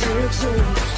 true, true.